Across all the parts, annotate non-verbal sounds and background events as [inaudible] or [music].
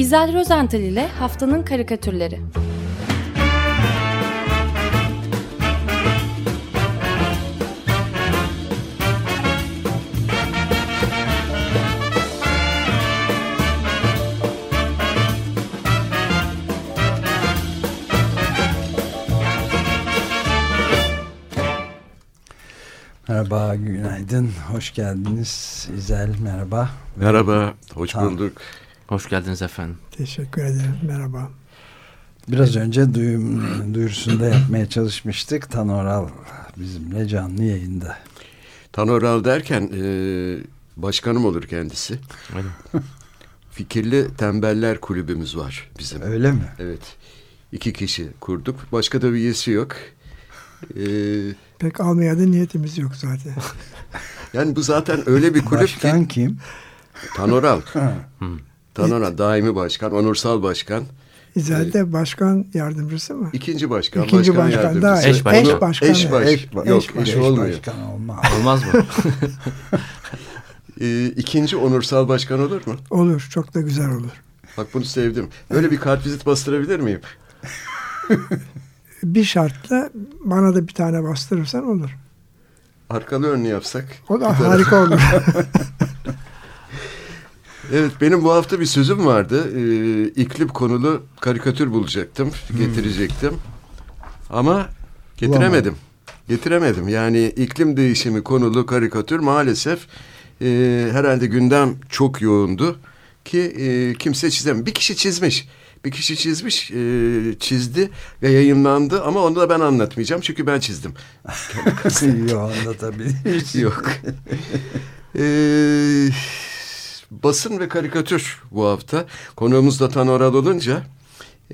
İzel Rozental ile Haftanın Karikatürleri Merhaba, günaydın, hoş geldiniz. İzel, merhaba. Merhaba, hoş bulduk. Hoş geldiniz efendim. Teşekkür ederim. Merhaba. Biraz önce duyum, duyurusunda yapmaya çalışmıştık. Tanoral bizimle canlı yayında. Tanoral derken e, başkanım olur kendisi. [laughs] Fikirli Tembeller Kulübümüz var bizim. Öyle mi? Evet. İki kişi kurduk. Başka da bir üyesi yok. E, Pek almaya da niyetimiz yok zaten. [laughs] yani bu zaten öyle bir kulüp Başkan ki. kim? Tanoral. [laughs] Tanoral daimi başkan, onursal başkan. İzel'de başkan yardımcısı mı? ikinci başkan, İkinci başkan, başkan, yardımcısı. daha Eş başkan. Onu- başkan. Eş, baş, eş, ba- yok, eş, eş, eş olmuyor. başkan olmaz. Olmaz mı? [laughs] E, ikinci onursal başkan olur mu? Olur. Çok da güzel olur. Bak bunu sevdim. Böyle bir kartvizit bastırabilir miyim? Bir şartla bana da bir tane bastırırsan olur. Arkalı önlü yapsak. O da harika olur. [laughs] Evet benim bu hafta bir sözüm vardı. Ee, iklim konulu karikatür bulacaktım, getirecektim. Ama getiremedim. Getiremedim. Yani iklim değişimi konulu karikatür maalesef e, herhalde gündem çok yoğundu ki e, kimse çizemedi. Bir kişi çizmiş. Bir kişi çizmiş, e, çizdi ve yayınlandı ama onu da ben anlatmayacağım çünkü ben çizdim. [laughs] Yok anlatabilir. Yok. Ee, [laughs] basın ve karikatür bu hafta. Konuğumuz da Tanoral olunca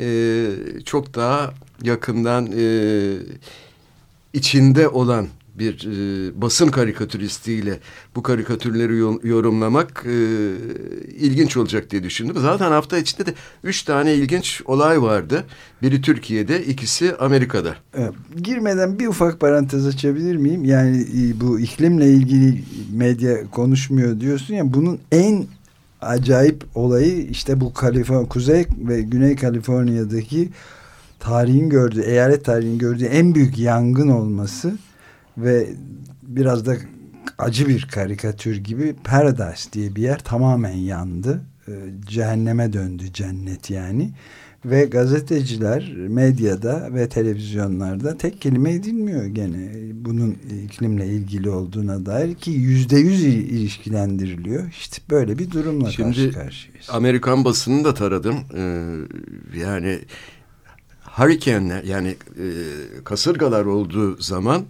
e, çok daha yakından e, içinde olan bir e, basın karikatüristiyle bu karikatürleri yo- yorumlamak e, ilginç olacak diye düşündüm. Zaten hafta içinde de üç tane ilginç olay vardı. Biri Türkiye'de, ikisi Amerika'da. Girmeden bir ufak parantez açabilir miyim? Yani e, bu iklimle ilgili medya konuşmuyor diyorsun ya bunun en acayip olayı işte bu Kaliforniya, Kuzey ve Güney Kaliforniya'daki tarihin gördüğü, eyalet tarihinin gördüğü en büyük yangın olması ve biraz da acı bir karikatür gibi Paradise diye bir yer tamamen yandı. Ee, Cehenneme döndü cennet yani. Ve gazeteciler medyada ve televizyonlarda tek kelime edilmiyor gene bunun iklimle ilgili olduğuna dair ki yüzde yüz il- ilişkilendiriliyor. İşte böyle bir durumla Şimdi karşı karşıyayız. Amerikan basınını da taradım. Ee, yani hurricane'ler yani e, kasırgalar olduğu zaman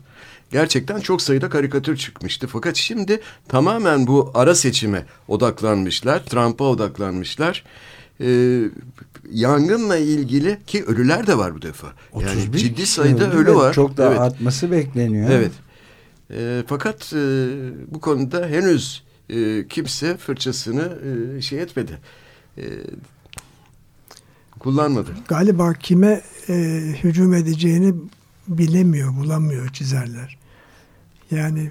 gerçekten çok sayıda karikatür çıkmıştı. Fakat şimdi tamamen bu ara seçime odaklanmışlar. Trump'a odaklanmışlar. Ee, yangınla ilgili ki ölüler de var bu defa. Yani 31 ciddi sayıda ölü var. Çok daha Evet. artması bekleniyor. Evet. Ee, fakat e, bu konuda henüz e, kimse fırçasını e, şey etmedi. E, kullanmadı. Galiba kime e, hücum edeceğini bilemiyor, bulamıyor çizerler. Yani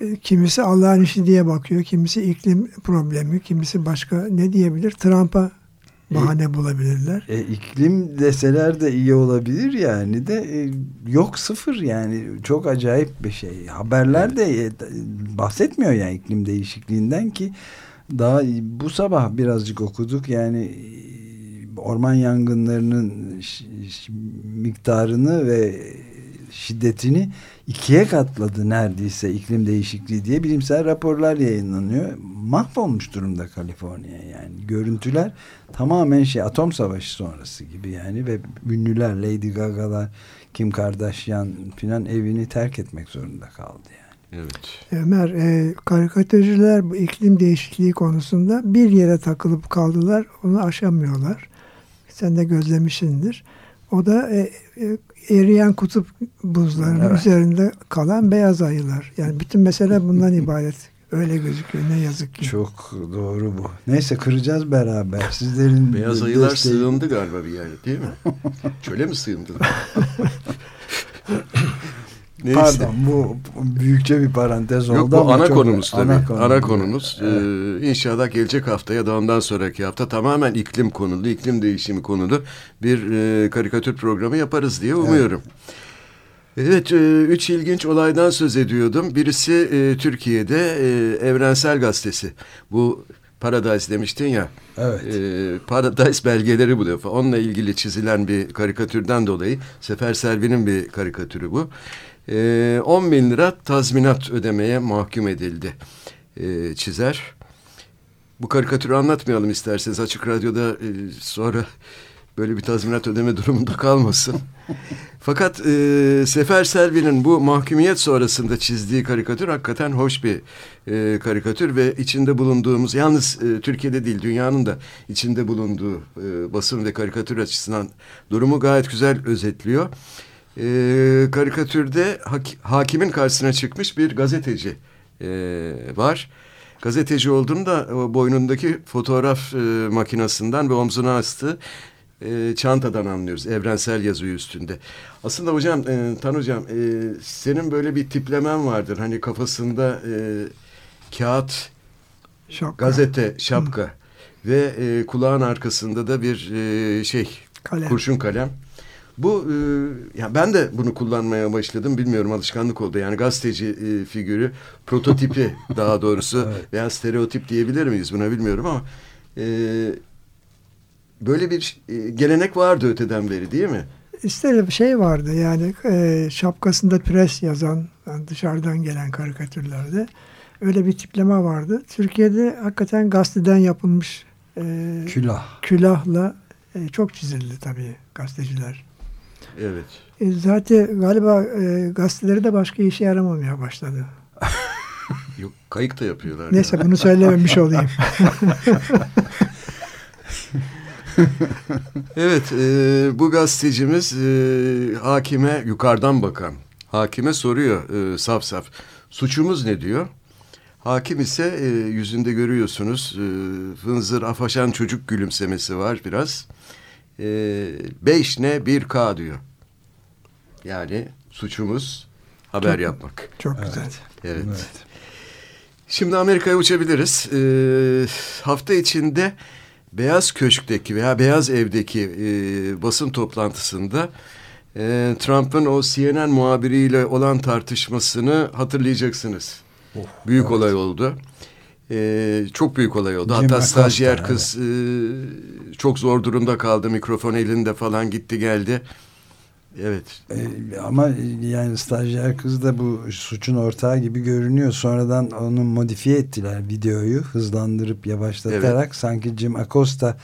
e, kimisi Allah'ın işi diye bakıyor, kimisi iklim problemi, kimisi başka ne diyebilir? Trump'a bahane bulabilirler. E, iklim deseler de iyi olabilir yani de e, yok sıfır yani çok acayip bir şey. Haberler de e, bahsetmiyor yani iklim değişikliğinden ki daha bu sabah birazcık okuduk yani e, orman yangınlarının miktarını ve şiddetini ikiye katladı neredeyse iklim değişikliği diye bilimsel raporlar yayınlanıyor. Mahvolmuş durumda Kaliforniya yani. Görüntüler tamamen şey atom savaşı sonrası gibi yani ve ünlüler Lady Gaga'lar Kim Kardashian filan evini terk etmek zorunda kaldı yani. Evet. Ömer, e, karikatürcüler bu iklim değişikliği konusunda bir yere takılıp kaldılar, onu aşamıyorlar. Sen de gözlemişsindir. O da e, e, eriyen kutup buzlarının Evet. üzerinde kalan beyaz ayılar. Yani bütün mesele bundan ibaret. [laughs] Öyle gözüküyor ne yazık ki. Çok doğru bu. Neyse kıracağız beraber. Sizlerin [laughs] Beyaz ayılar desteği- sığındı galiba bir yerde değil mi? Çöle mi sığındı? [laughs] Neyse. Pardon bu büyükçe bir parantez oldu Yok bu ana çok- konumuz tabii. Ana, konu. konumuz. Ee, inşallah gelecek hafta ya da ondan sonraki hafta tamamen iklim konulu, iklim değişimi konulu bir e, karikatür programı yaparız diye umuyorum. Evet, e, üç ilginç olaydan söz ediyordum. Birisi e, Türkiye'de e, Evrensel Gazetesi. Bu Paradise demiştin ya. Evet. E, Paradise belgeleri bu defa. Onunla ilgili çizilen bir karikatürden dolayı Sefer Selvi'nin bir karikatürü bu. E, 10 bin lira tazminat ödemeye mahkum edildi e, çizer. Bu karikatürü anlatmayalım isterseniz. Açık Radyo'da e, sonra böyle bir tazminat ödeme durumunda kalmasın. [laughs] Fakat e, Sefer Selvi'nin bu mahkumiyet sonrasında çizdiği karikatür hakikaten hoş bir e, karikatür ve içinde bulunduğumuz yalnız e, Türkiye'de değil dünyanın da içinde bulunduğu e, basın ve karikatür açısından durumu gayet güzel özetliyor. E, karikatürde hak- hakimin karşısına çıkmış bir gazeteci e, var. Gazeteci olduğunu da boynundaki fotoğraf e, makinesinden ve omzuna astığı e, çantadan anlıyoruz. Evrensel yazıyor üstünde. Aslında hocam, e, Tan hocam, e, senin böyle bir tiplemen vardır. Hani kafasında e, kağıt, Şapka, gazete, şapka ve e, kulağın arkasında da bir e, şey, kalem. kurşun kalem. Bu e, ya ben de bunu kullanmaya başladım. Bilmiyorum alışkanlık oldu. Yani gazeteci e, figürü, prototipi [laughs] daha doğrusu Evet. veya stereotip diyebilir miyiz buna bilmiyorum ama e, böyle bir e, gelenek vardı öteden beri değil mi? İşte bir şey vardı yani e, şapkasında pres yazan yani dışarıdan gelen karikatürlerde öyle bir tipleme vardı. Türkiye'de hakikaten gazeteden yapılmış e, Külah. külahla e, çok çizildi tabii gazeteciler. Evet. E, zaten galiba e, gazeteleri de başka işe yaramamaya başladı. [laughs] Yok kayık da yapıyorlar. Neyse bunu söylememiş olayım. [laughs] Evet, e, bu gazetecimiz e, hakime yukarıdan bakan, hakime soruyor e, saf saf. Suçumuz ne diyor? Hakim ise e, yüzünde görüyorsunuz e, fınzır afaşan çocuk gülümsemesi var biraz. E, beş ne bir K diyor. Yani suçumuz haber Çok- yapmak. Çok Evet. güzel. Evet. Evet. Şimdi Amerika'ya uçabiliriz. Ee, hafta içinde Beyaz Köşk'teki veya Beyaz Ev'deki e, basın toplantısında e, Trump'ın o CNN muhabiriyle olan tartışmasını hatırlayacaksınız. büyük evet. olay oldu. Ee, çok büyük olay oldu. Jim Hatta stajyer kız e, çok zor durumda kaldı. Mikrofon elinde falan gitti geldi. Evet. Ee, ama yani stajyer kız da bu suçun ortağı gibi görünüyor. Sonradan onu modifiye ettiler videoyu hızlandırıp yavaşlatarak sanki Jim Acosta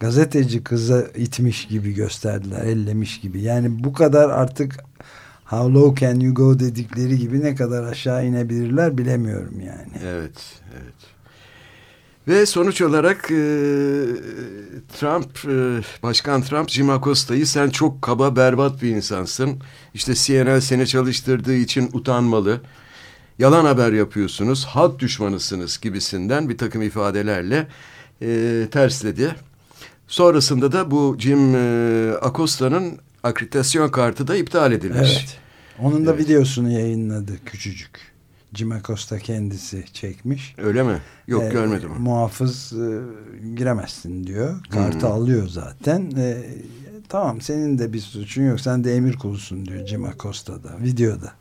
gazeteci kıza itmiş gibi gösterdiler, ellemiş gibi. Yani bu kadar artık how low can you go dedikleri gibi ne kadar aşağı inebilirler bilemiyorum yani. Evet, evet. Ve sonuç olarak e, Trump, e, Başkan Trump, Jim Acosta'yı sen çok kaba, berbat bir insansın. İşte CNN seni çalıştırdığı için utanmalı. Yalan haber yapıyorsunuz, halk düşmanısınız gibisinden bir takım ifadelerle e, tersledi. Sonrasında da bu Jim Acosta'nın akreditasyon kartı da iptal edilmiş. Evet. Onun da Evet. videosunu yayınladı küçücük. Jim Acosta kendisi çekmiş. Öyle mi? Yok Ee, görmedim. Muhafız e, giremezsin diyor. Kartı Hmm. alıyor zaten. E, tamam senin de bir suçun yok. Sen de emir kulusun diyor Jim Acosta'da. Videoda.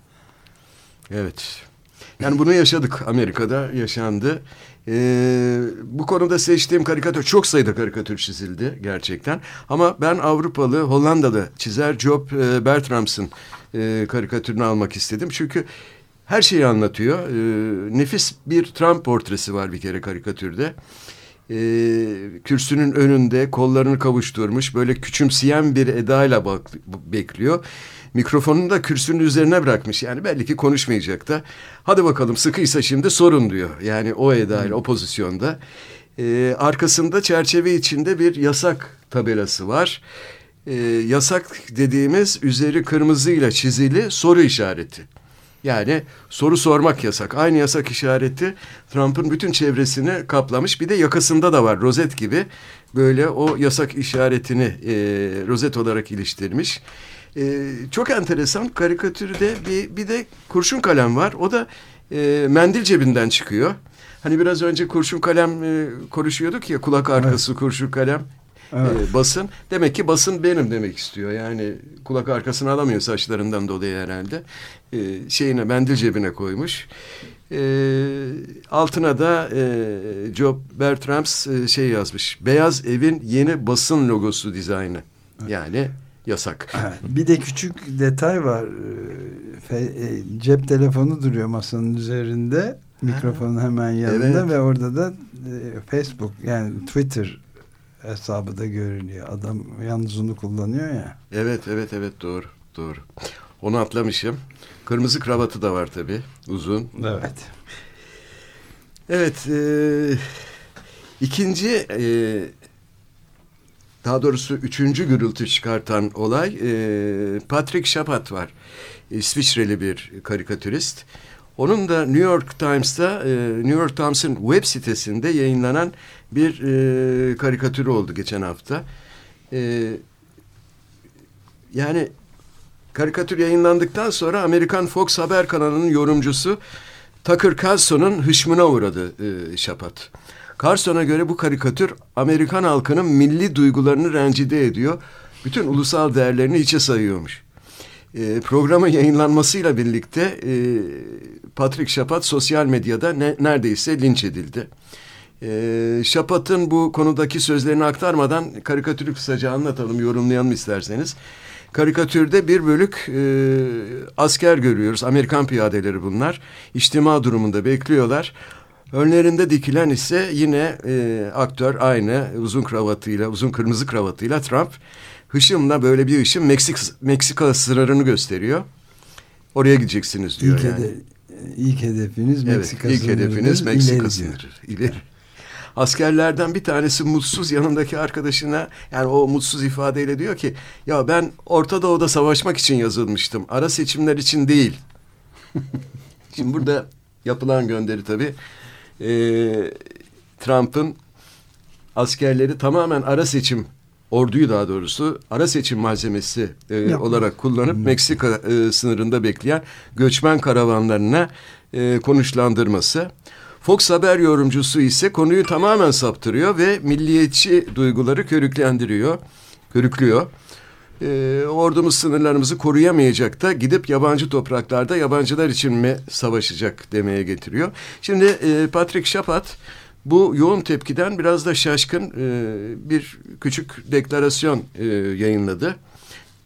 Evet. Yani bunu yaşadık Amerika'da yaşandı. Ee, bu konuda seçtiğim karikatür çok sayıda karikatür çizildi gerçekten. Ama ben Avrupalı Hollandalı çizer Job e, Bertrams'ın e, karikatürünü almak istedim. Çünkü her şeyi anlatıyor. E, nefis bir Trump portresi var bir kere karikatürde. E, kürsünün önünde kollarını kavuşturmuş böyle küçümseyen bir edayla bak, bekliyor. Mikrofonunu da kürsünün üzerine bırakmış. Yani belli ki konuşmayacak da. Hadi bakalım sıkıysa şimdi sorun diyor. Yani o edayla o pozisyonda. Ee, arkasında çerçeve içinde bir yasak tabelası var. Ee, yasak dediğimiz üzeri kırmızıyla çizili soru işareti. Yani soru sormak yasak. Aynı yasak işareti Trump'ın bütün çevresini kaplamış. Bir de yakasında da var rozet gibi. Böyle o yasak işaretini e, rozet olarak iliştirmiş. E, çok enteresan karikatürde bir, bir de kurşun kalem var. O da e, mendil cebinden çıkıyor. Hani biraz önce kurşun kalem e, konuşuyorduk ya kulak arkası evet. kurşun kalem. Evet. E, basın. Demek ki basın benim demek istiyor. Yani kulak arkasını alamıyor saçlarından dolayı herhalde. E, şeyine mendil cebine koymuş. E, altına da e, Job Bertrams e, şey yazmış. Beyaz evin yeni basın logosu dizaynı. Yani yasak. Bir de küçük detay var. Fe, e, cep telefonu duruyor masanın üzerinde. Mikrofonun hemen yanında evet. ve orada da e, Facebook yani Twitter hesabı da görünüyor. Adam yalnız onu kullanıyor ya. Evet, evet, evet doğru, doğru. Onu atlamışım. Kırmızı kravatı da var tabii, uzun. Evet. Evet, e, ikinci, e, daha doğrusu üçüncü gürültü çıkartan olay, e, Patrick Chapat var. İsviçreli bir karikatürist. Onun da New York Times'ta, e, New York Times'ın web sitesinde yayınlanan bir e, karikatürü oldu geçen hafta. E, yani karikatür yayınlandıktan sonra Amerikan Fox Haber kanalının yorumcusu Tucker Carlson'un hışmına uğradı e, Şapat. Carson'a göre bu karikatür Amerikan halkının milli duygularını rencide ediyor. Bütün ulusal değerlerini içe sayıyormuş. E, programın yayınlanmasıyla birlikte e, Patrick Şapat sosyal medyada ne, neredeyse linç edildi. E, Şapat'ın bu konudaki sözlerini aktarmadan karikatürü kısaca anlatalım, yorumlayalım isterseniz. Karikatürde bir bölük e, asker görüyoruz. Amerikan piyadeleri bunlar. İçtima durumunda bekliyorlar. Önlerinde dikilen ise yine e, aktör aynı uzun kravatıyla, uzun kırmızı kravatıyla Trump. Hışımla böyle bir hışım Meksik, Meksika sınırını gösteriyor. Oraya gideceksiniz diyor ilk yani. Hede, ilk hedefiniz Meksika evet, ilk hedefiniz Meksika sınırı. İleri. Askerlerden bir tanesi mutsuz yanındaki arkadaşına yani o mutsuz ifadeyle diyor ki ya ben Orta Doğu'da savaşmak için yazılmıştım. Ara seçimler için değil. [laughs] Şimdi burada yapılan gönderi tabii e, Trump'ın askerleri tamamen ara seçim orduyu daha doğrusu ara seçim malzemesi e, olarak kullanıp. Meksika e, sınırında bekleyen göçmen karavanlarına e, konuşlandırması. Fox Haber yorumcusu ise konuyu tamamen saptırıyor ve milliyetçi duyguları körüklendiriyor, körüklüyor. E, ordumuz sınırlarımızı koruyamayacak da gidip yabancı topraklarda yabancılar için mi savaşacak demeye getiriyor. Şimdi e, Patrick Chapat bu yoğun tepkiden biraz da şaşkın e, bir küçük deklarasyon e, yayınladı.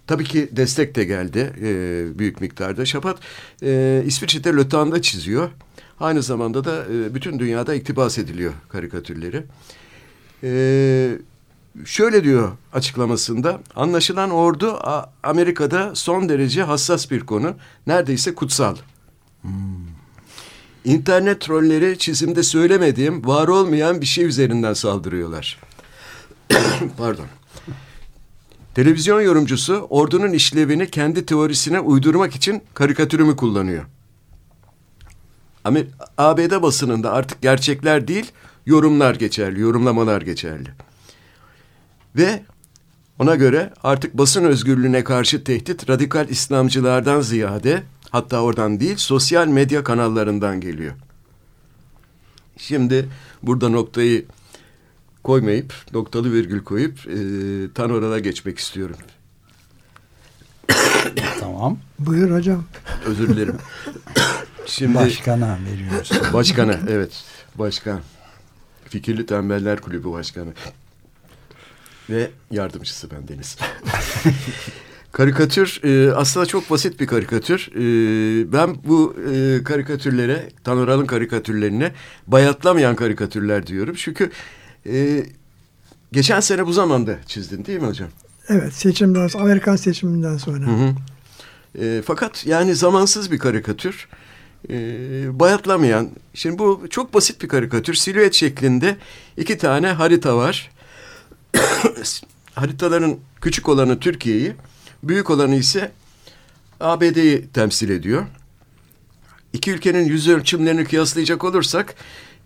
Tabii ki destek de geldi e, büyük miktarda. Şapat e, İsviçre'de Lötan'da çiziyor. Aynı zamanda da e, bütün dünyada iktibas ediliyor karikatürleri. E, şöyle diyor açıklamasında, anlaşılan ordu Amerika'da son derece hassas bir konu, neredeyse kutsal. Hmm. İnternet trolleri çizimde söylemediğim, var olmayan bir şey üzerinden saldırıyorlar. [coughs] Pardon. Televizyon yorumcusu ordunun işlevini kendi teorisine uydurmak için karikatürümü kullanıyor. Amer ABD basınında artık gerçekler değil, yorumlar geçerli, yorumlamalar geçerli. Ve ona göre artık basın özgürlüğüne karşı tehdit radikal İslamcılardan ziyade hatta oradan değil sosyal medya kanallarından geliyor. Şimdi burada noktayı koymayıp noktalı virgül koyup e, Tanora'na geçmek istiyorum. [coughs] Tamam. Buyur hocam. Özür dilerim. [coughs] Şimdi başkana veriyoruz. Başkana evet. Başkan. Fikirli Tembeller Kulübü Başkanı. Ve yardımcısı ben Deniz. [laughs] karikatür e, aslında çok basit bir karikatür. E, ben bu e, karikatürlere, Tanoral'ın karikatürlerine bayatlamayan karikatürler diyorum. Çünkü e, geçen sene bu zamanda çizdin değil mi hocam? Evet seçimden sonra, Amerikan seçiminden sonra. Hı hı. E, fakat yani zamansız bir karikatür. E, bayatlamayan. Şimdi bu çok basit bir karikatür. Silüet şeklinde iki tane harita var. [coughs] Haritaların küçük olanı Türkiye'yi, büyük olanı ise ABD'yi temsil ediyor. İki ülkenin yüz ölçümlerini kıyaslayacak olursak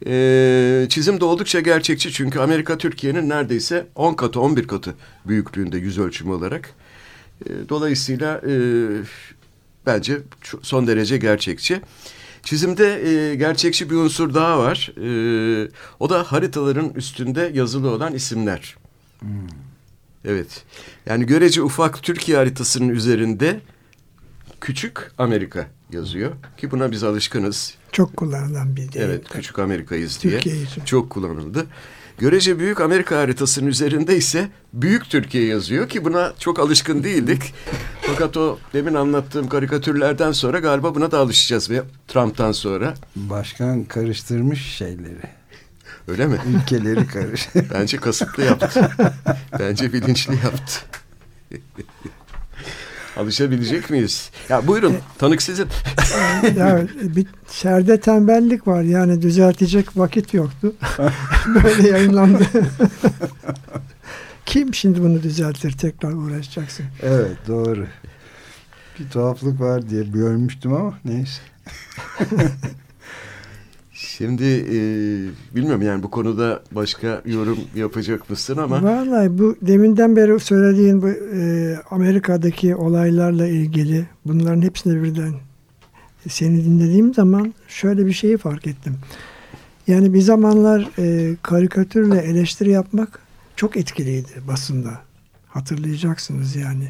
e, çizim de oldukça gerçekçi. Çünkü Amerika Türkiye'nin neredeyse 10 katı 11 katı büyüklüğünde yüz ölçümü olarak. E, dolayısıyla e, bence son derece gerçekçi. Çizimde e, gerçekçi bir unsur daha var. E, o da haritaların üstünde yazılı olan isimler. Hmm. Evet. Yani görece ufak Türkiye haritasının üzerinde küçük Amerika yazıyor. Ki buna biz alışkınız. Çok kullanılan bir değil. Evet, küçük Amerika'yız diye. Türkiye için. Çok kullanıldı. Görece büyük Amerika haritasının üzerinde ise büyük Türkiye yazıyor ki buna çok alışkın değildik. Fakat o demin anlattığım karikatürlerden sonra galiba buna da alışacağız ve Trump'tan sonra. Başkan karıştırmış şeyleri. Öyle mi? Ülkeleri karış. [laughs] Bence kasıtlı yaptı. Bence bilinçli yaptı. Alışabilecek miyiz? Ya buyurun tanık sizin. [laughs] ya bir şerde tembellik var yani düzeltecek vakit yoktu. [laughs] Böyle yayınlandı. Kim şimdi bunu düzeltir tekrar uğraşacaksın. Evet doğru. Bir tuhaflık var diye görmüştüm ama neyse. Şimdi e, bilmiyorum yani bu konuda başka yorum yapacak mısın ama. Vallahi bu deminden beri söylediğin bu e, Amerika'daki olaylarla ilgili bunların hepsini birden seni dinlediğim zaman şöyle bir şeyi fark ettim. Yani bir zamanlar e, karikatürle eleştiri yapmak çok etkiliydi basında. Hatırlayacaksınız yani.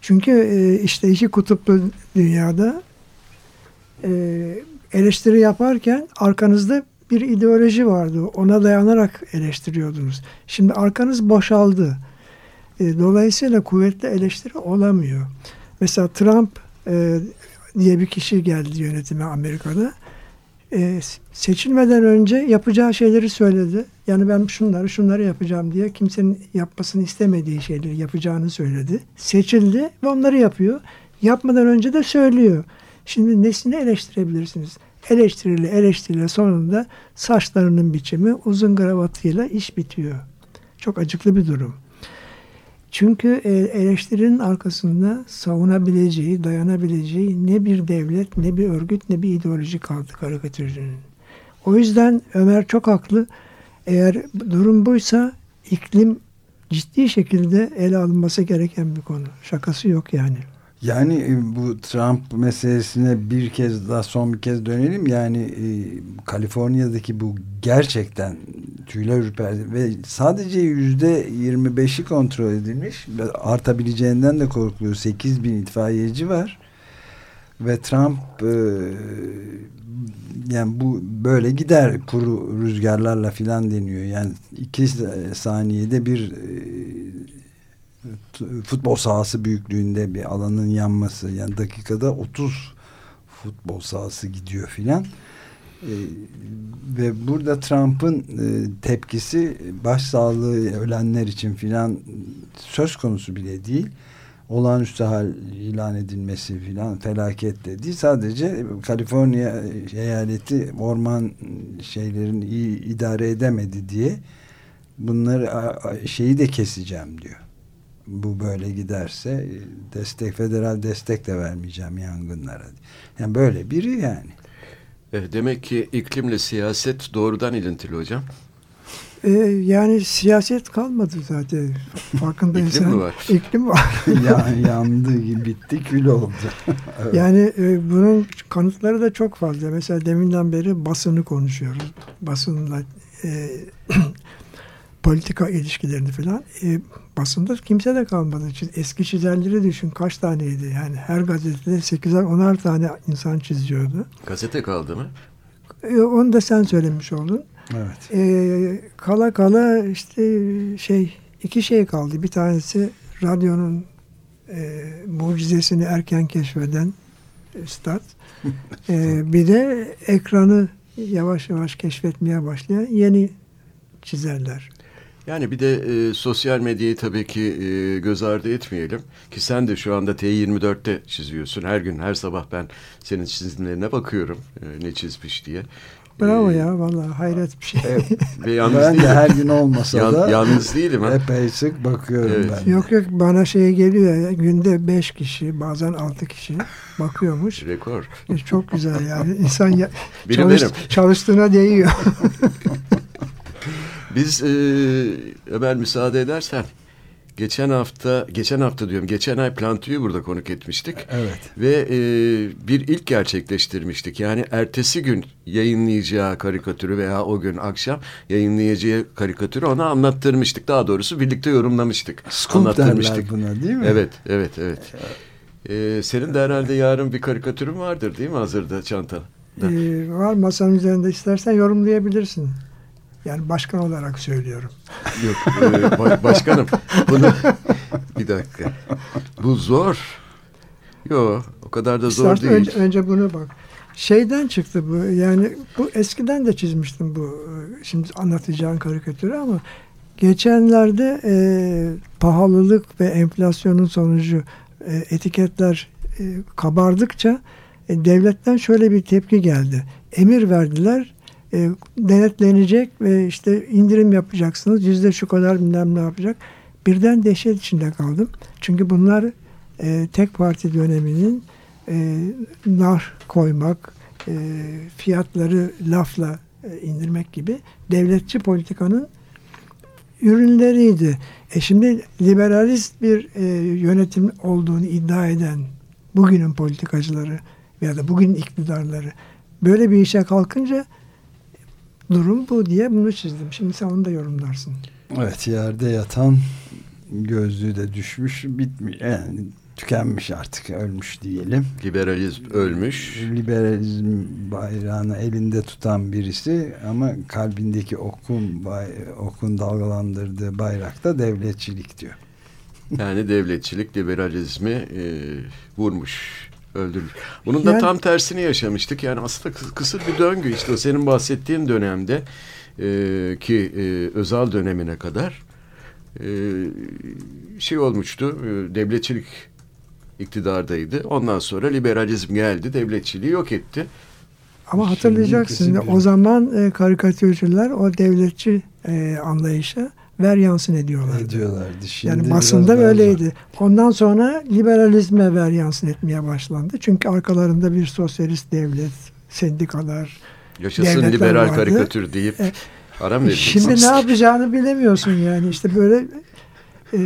Çünkü e, işte iki kutuplu dünyada e, eleştiri yaparken arkanızda bir ideoloji vardı. Ona dayanarak eleştiriyordunuz. Şimdi arkanız boşaldı. E, dolayısıyla kuvvetli eleştiri olamıyor. Mesela Trump e, diye bir kişi geldi yönetime Amerika'da. E, seçilmeden önce yapacağı şeyleri söyledi. Yani ben şunları şunları yapacağım diye kimsenin yapmasını istemediği şeyleri yapacağını söyledi. Seçildi ve onları yapıyor. Yapmadan önce de söylüyor. Şimdi nesini eleştirebilirsiniz? Eleştiriyle eleştiriyle sonunda saçlarının biçimi uzun kravatıyla iş bitiyor. Çok acıklı bir durum. Çünkü e, eleştirinin arkasında savunabileceği, dayanabileceği ne bir devlet, ne bir örgüt, ne bir ideoloji kaldı karikatürcünün. O yüzden Ömer çok haklı. Eğer durum buysa iklim ciddi şekilde ele alınması gereken bir konu. Şakası yok yani. Yani e, bu Trump meselesine bir kez daha son bir kez dönelim. Yani e, Kaliforniya'daki bu gerçekten tüyler ürperdi ve sadece yüzde 25'i kontrol edilmiş. Artabileceğinden de korkuluyor. 8 bin itfaiyeci var. Ve Trump e, yani bu böyle gider kuru rüzgarlarla filan deniyor. Yani iki saniyede bir e, futbol sahası büyüklüğünde bir alanın yanması yani dakikada 30 futbol sahası gidiyor filan. E, ve burada Trump'ın e, tepkisi başsağlığı ölenler için filan söz konusu bile değil. Olağanüstü hal ilan edilmesi filan felaket de değil. Sadece Kaliforniya eyaleti orman şeylerin iyi idare edemedi diye bunları şeyi de keseceğim diyor bu böyle giderse e, destek federal destek de vermeyeceğim yangınlara. Yani böyle biri yani. E, demek ki iklimle siyaset doğrudan ilintili hocam. Ee, yani siyaset kalmadı zaten. Farkındaysan. İklim mi var? İklim var. [laughs] ya, yandı, bitti, kül oldu. [laughs] evet. Yani e, bunun kanıtları da çok fazla. Mesela deminden beri basını konuşuyoruz. Basınla e, [clears throat] politika ilişkilerini falan e, basında kimse de kalmadı. Eski çizerleri düşün kaç taneydi yani her gazetede 8'er 10'ar tane insan çiziyordu. Gazete kaldı mı? E, onu da sen söylemiş oldun. Evet. E, kala kala işte şey iki şey kaldı. Bir tanesi radyonun e, mucizesini erken keşfeden Üstad. e, [laughs] bir de ekranı yavaş yavaş keşfetmeye başlayan yeni çizerler. Yani bir de e, sosyal medyayı tabii ki e, göz ardı etmeyelim. Ki sen de şu anda T24'te çiziyorsun. Her gün, her sabah ben senin çizimlerine bakıyorum. E, ne çizmiş diye. Bravo ee, ya vallahi hayret bir şey. Evet, [laughs] ve yalnız ben değilim. de her gün olmasa Yan, da yalnız değilim. Ha? Epey sık bakıyorum evet. ben. Yok yok bana şey geliyor ya günde beş kişi bazen altı kişi bakıyormuş. Rekor. E, çok güzel yani insan ya, çalış, çalıştığına değiyor. [laughs] Biz e, Ömer müsaade edersen geçen hafta, geçen hafta diyorum, geçen ay Plantu'yu burada konuk etmiştik. Evet. Ve e, bir ilk gerçekleştirmiştik. Yani ertesi gün yayınlayacağı karikatürü veya o gün akşam yayınlayacağı karikatürü ona anlattırmıştık. Daha doğrusu birlikte yorumlamıştık. Scoop derler buna değil mi? Evet, evet, evet. Ee, senin de herhalde yarın bir karikatürün vardır değil mi hazırda çantada? Ee, var masanın üzerinde istersen yorumlayabilirsin. Yani başkan olarak söylüyorum. [laughs] Yok e, ba- başkanım bunu [laughs] bir dakika. Bu zor. Yok o kadar da zor İstersen değil. önce, önce bunu bak. Şeyden çıktı bu. Yani bu eskiden de çizmiştim bu. e, Şimdi anlatacağım karikatürü ama geçenlerde e, pahalılık ve enflasyonun sonucu e, etiketler e, kabardıkça e, devletten şöyle bir tepki geldi. Emir verdiler. E, denetlenecek ve işte indirim yapacaksınız. Yüzde şu kadar bilmem ne yapacak. Birden dehşet içinde kaldım. Çünkü bunlar e, tek parti döneminin e, nar koymak, e, fiyatları lafla e, indirmek gibi devletçi politikanın ürünleriydi. E şimdi liberalist bir e, yönetim olduğunu iddia eden bugünün politikacıları ya da bugünün iktidarları böyle bir işe kalkınca durum bu diye bunu çizdim. Şimdi sen onu da yorumlarsın. Evet yerde yatan gözlüğü de düşmüş bitmiş yani tükenmiş artık ölmüş diyelim. Liberalizm ölmüş. Liberalizm bayrağını elinde tutan birisi ama kalbindeki okun bay, okun dalgalandırdığı bayrakta devletçilik diyor. Yani devletçilik liberalizmi e, vurmuş, öldürmüş. Bunun da Yani- tam tersini yaşamıştık. Yani aslında kı- kısır bir döngü işte senin bahsettiğin dönemde e, ki e, özel dönemine kadar e, şey olmuştu. E, devletçilik iktidardaydı. Ondan sonra liberalizm geldi, devletçiliği yok etti. Ama hatırlayacaksın o zaman e, karikatürcüler o devletçi e, anlayışa ver yansın ediyorlardı. Ediyorlardı. Şimdi Yani basında böyleydi. Ondan sonra liberalizme ver yansın etmeye başlandı. Çünkü arkalarında bir sosyalist devlet, sendikalar. Yaşasın Devletler liberal vardı. karikatür deyip E, aram vereceksin. Şimdi ne yapacağını bilemiyorsun yani. İşte böyle e,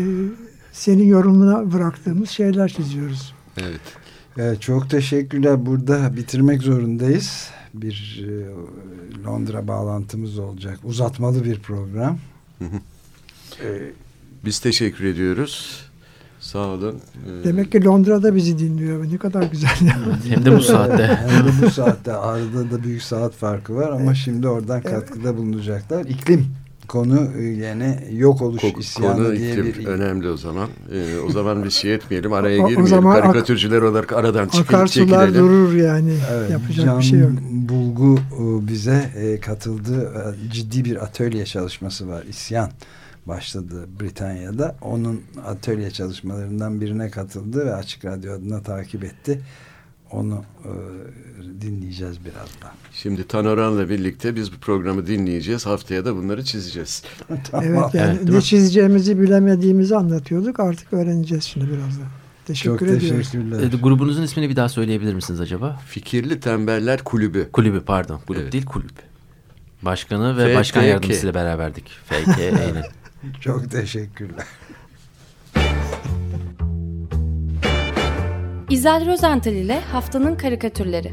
senin yorumuna bıraktığımız şeyler çiziyoruz. Evet. Evet, çok teşekkürler. Burada bitirmek zorundayız. Bir e, Londra bağlantımız olacak. Uzatmalı bir program. Hı hı. E, Biz teşekkür ediyoruz. Sağ olun. Ee, Demek ki Londra'da bizi dinliyor. Ne kadar güzel. Hem de bu [laughs] saatte. Hem de bu saatte [laughs] arada da büyük saat farkı var ama şimdi oradan katkıda bulunacaklar. İklim konu yine yok oluş Ko- isyanı konu diye iklim bir önemli o zaman. Ee, o zaman bir şey etmeyelim, araya [laughs] O- o girmeyelim. zaman ak- Karikatürcüler olarak aradan çıkıp Akarsular çekilelim. durur yani. Evet, Yapacak Can bir şey yok. Bulgu e, bize e, katıldı. E, Ciddi bir atölye çalışması var. İsyan başladı Britanya'da. Onun atölye çalışmalarından birine katıldı ve Açık Radyo adına takip etti. Onu e, dinleyeceğiz birazdan. Şimdi Tanoran'la birlikte biz bu programı dinleyeceğiz. Haftaya da bunları çizeceğiz. [laughs] Tamam. Evet yani Evet, ne mi? çizeceğimizi bilemediğimizi anlatıyorduk. Artık öğreneceğiz şimdi birazdan. Teşekkür Çok ediyoruz. teşekkürler. E, grubunuzun ismini bir daha söyleyebilir misiniz acaba? Fikirli Tembeller Kulübü. Kulübü pardon. Kulüp Evet. değil kulüp. Başkanı ve FKK. başkan yardımcısıyla beraberdik. FK aynen. [laughs] Çok teşekkürler. İzel Rozental ile Haftanın Karikatürleri.